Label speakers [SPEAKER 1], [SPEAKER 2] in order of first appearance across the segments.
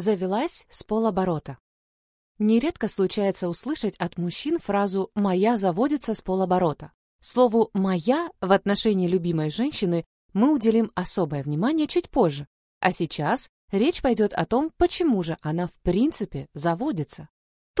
[SPEAKER 1] завелась с полоборота. Нередко случается услышать от мужчин фразу «моя заводится с полоборота». Слову «моя» в отношении любимой женщины мы уделим особое внимание чуть позже. А сейчас речь пойдет о том, почему же она в принципе заводится.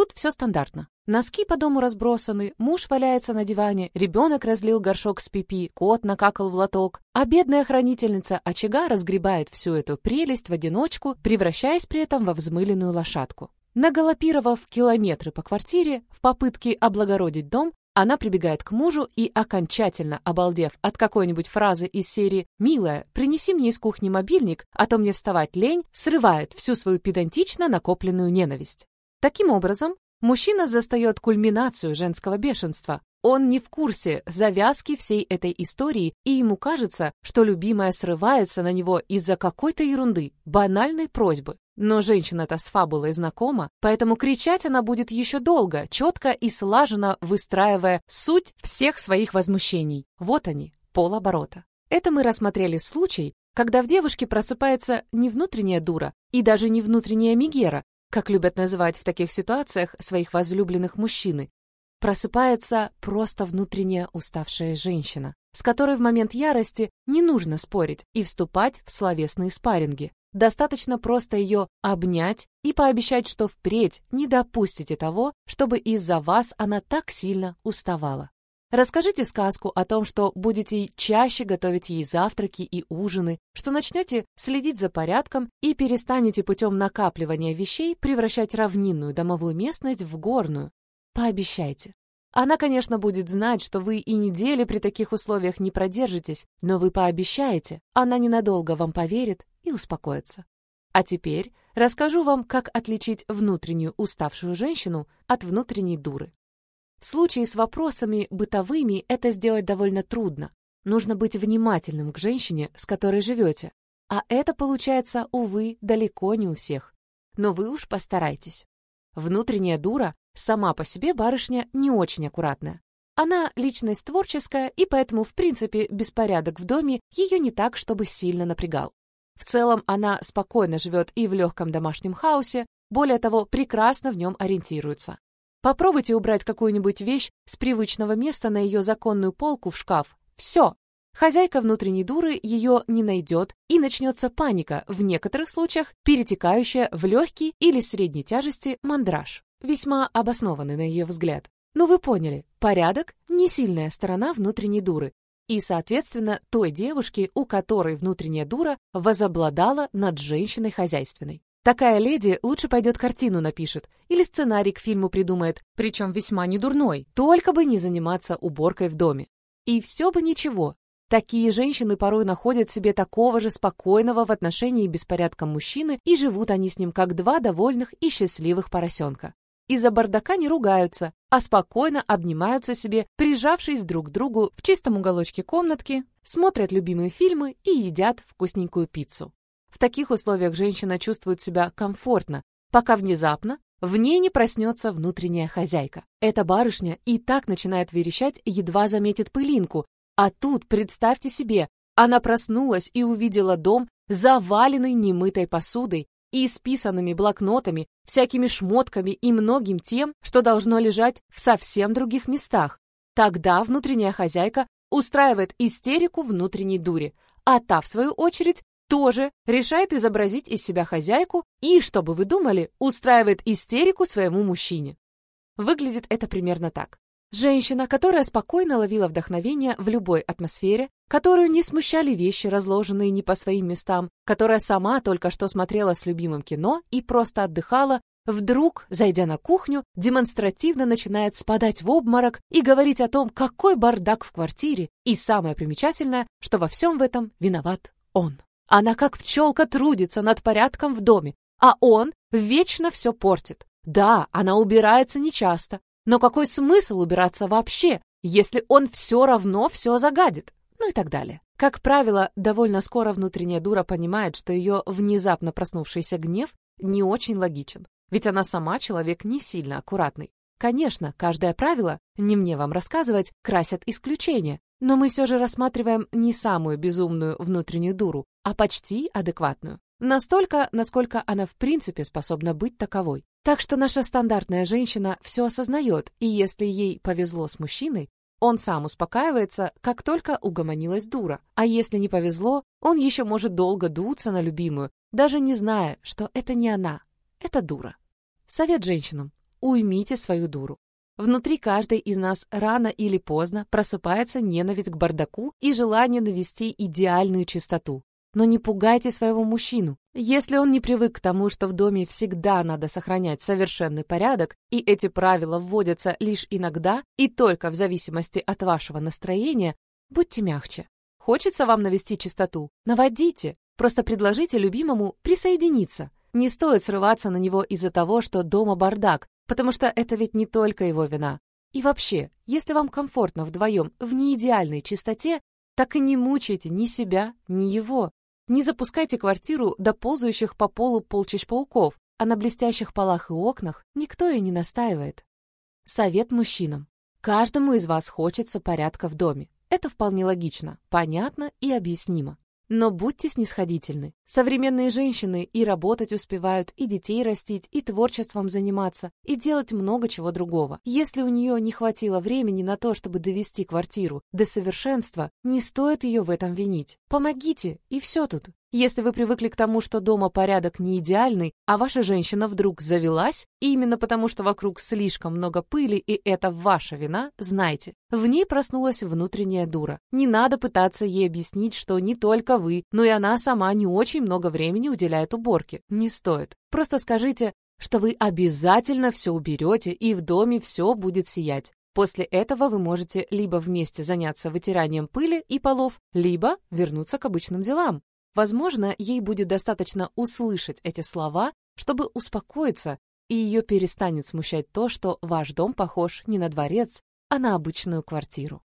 [SPEAKER 1] Тут все стандартно. Носки по дому разбросаны, муж валяется на диване, ребенок разлил горшок с пипи, кот накакал в лоток, а бедная хранительница очага разгребает всю эту прелесть в одиночку, превращаясь при этом во взмыленную лошадку. Нагалопировав километры по квартире в попытке облагородить дом, она прибегает к мужу и, окончательно обалдев от какой-нибудь фразы из серии «Милая, принеси мне из кухни мобильник, а то мне вставать лень», срывает всю свою педантично накопленную ненависть. Таким образом, мужчина застает кульминацию женского бешенства. Он не в курсе завязки всей этой истории, и ему кажется, что любимая срывается на него из-за какой-то ерунды, банальной просьбы. Но женщина-то с фабулой знакома, поэтому кричать она будет еще долго, четко и слаженно выстраивая суть всех своих возмущений. Вот они, полоборота. Это мы рассмотрели случай, когда в девушке просыпается не внутренняя дура и даже не внутренняя мигера, как любят называть в таких ситуациях своих возлюбленных мужчины, просыпается просто внутренняя уставшая женщина, с которой в момент ярости не нужно спорить и вступать в словесные спарринги. Достаточно просто ее обнять и пообещать, что впредь не допустите того, чтобы из-за вас она так сильно уставала. Расскажите сказку о том, что будете чаще готовить ей завтраки и ужины, что начнете следить за порядком и перестанете путем накапливания вещей превращать равнинную домовую местность в горную. Пообещайте. Она, конечно, будет знать, что вы и недели при таких условиях не продержитесь, но вы пообещаете, она ненадолго вам поверит и успокоится. А теперь расскажу вам, как отличить внутреннюю уставшую женщину от внутренней дуры. В случае с вопросами бытовыми это сделать довольно трудно. Нужно быть внимательным к женщине, с которой живете. А это получается, увы, далеко не у всех. Но вы уж постарайтесь. Внутренняя дура сама по себе барышня не очень аккуратная. Она личность творческая, и поэтому, в принципе, беспорядок в доме ее не так, чтобы сильно напрягал. В целом, она спокойно живет и в легком домашнем хаосе, более того, прекрасно в нем ориентируется. Попробуйте убрать какую-нибудь вещь с привычного места на ее законную полку в шкаф. Все. Хозяйка внутренней дуры ее не найдет, и начнется паника, в некоторых случаях перетекающая в легкий или средней тяжести мандраж. Весьма обоснованный на ее взгляд. Но вы поняли, порядок – не сильная сторона внутренней дуры, и, соответственно, той девушки, у которой внутренняя дура возобладала над женщиной хозяйственной. Такая леди лучше пойдет картину напишет или сценарий к фильму придумает, причем весьма недурной, только бы не заниматься уборкой в доме. И все бы ничего. Такие женщины порой находят себе такого же спокойного в отношении беспорядка мужчины, и живут они с ним как два довольных и счастливых поросенка. Из-за бардака не ругаются, а спокойно обнимаются себе, прижавшись друг к другу в чистом уголочке комнатки, смотрят любимые фильмы и едят вкусненькую пиццу. В таких условиях женщина чувствует себя комфортно, пока внезапно в ней не проснется внутренняя хозяйка. Эта барышня и так начинает верещать, едва заметит пылинку. А тут, представьте себе, она проснулась и увидела дом, заваленный немытой посудой и исписанными блокнотами, всякими шмотками и многим тем, что должно лежать в совсем других местах. Тогда внутренняя хозяйка устраивает истерику внутренней дури, а та, в свою очередь, тоже решает изобразить из себя хозяйку и, чтобы вы думали, устраивает истерику своему мужчине. Выглядит это примерно так. Женщина, которая спокойно ловила вдохновение в любой атмосфере, которую не смущали вещи, разложенные не по своим местам, которая сама только что смотрела с любимым кино и просто отдыхала, вдруг, зайдя на кухню, демонстративно начинает спадать в обморок и говорить о том, какой бардак в квартире, и самое примечательное, что во всем в этом виноват он. Она как пчелка трудится над порядком в доме, а он вечно все портит. Да, она убирается нечасто, но какой смысл убираться вообще, если он все равно все загадит? Ну и так далее. Как правило, довольно скоро внутренняя дура понимает, что ее внезапно проснувшийся гнев не очень логичен, ведь она сама человек не сильно аккуратный. Конечно, каждое правило, не мне вам рассказывать, красят исключения, но мы все же рассматриваем не самую безумную внутреннюю дуру, а почти адекватную. Настолько, насколько она в принципе способна быть таковой. Так что наша стандартная женщина все осознает, и если ей повезло с мужчиной, он сам успокаивается, как только угомонилась дура. А если не повезло, он еще может долго дуться на любимую, даже не зная, что это не она, это дура. Совет женщинам. Уймите свою дуру. Внутри каждой из нас рано или поздно просыпается ненависть к бардаку и желание навести идеальную чистоту. Но не пугайте своего мужчину. Если он не привык к тому, что в доме всегда надо сохранять совершенный порядок, и эти правила вводятся лишь иногда и только в зависимости от вашего настроения, будьте мягче. Хочется вам навести чистоту? Наводите. Просто предложите любимому присоединиться. Не стоит срываться на него из-за того, что дома бардак, потому что это ведь не только его вина. И вообще, если вам комфортно вдвоем в неидеальной чистоте, так и не мучайте ни себя, ни его. Не запускайте квартиру до ползающих по полу полчищ пауков, а на блестящих полах и окнах никто и не настаивает. Совет мужчинам. Каждому из вас хочется порядка в доме. Это вполне логично, понятно и объяснимо. Но будьте снисходительны. Современные женщины и работать успевают, и детей растить, и творчеством заниматься, и делать много чего другого. Если у нее не хватило времени на то, чтобы довести квартиру до совершенства, не стоит ее в этом винить. Помогите, и все тут. Если вы привыкли к тому, что дома порядок не идеальный, а ваша женщина вдруг завелась, именно потому что вокруг слишком много пыли и это ваша вина, знайте, в ней проснулась внутренняя дура. Не надо пытаться ей объяснить, что не только вы, но и она сама не очень много времени уделяет уборке. Не стоит. Просто скажите, что вы обязательно все уберете и в доме все будет сиять. После этого вы можете либо вместе заняться вытиранием пыли и полов, либо вернуться к обычным делам. Возможно, ей будет достаточно услышать эти слова, чтобы успокоиться, и ее перестанет смущать то, что ваш дом похож не на дворец, а на обычную квартиру.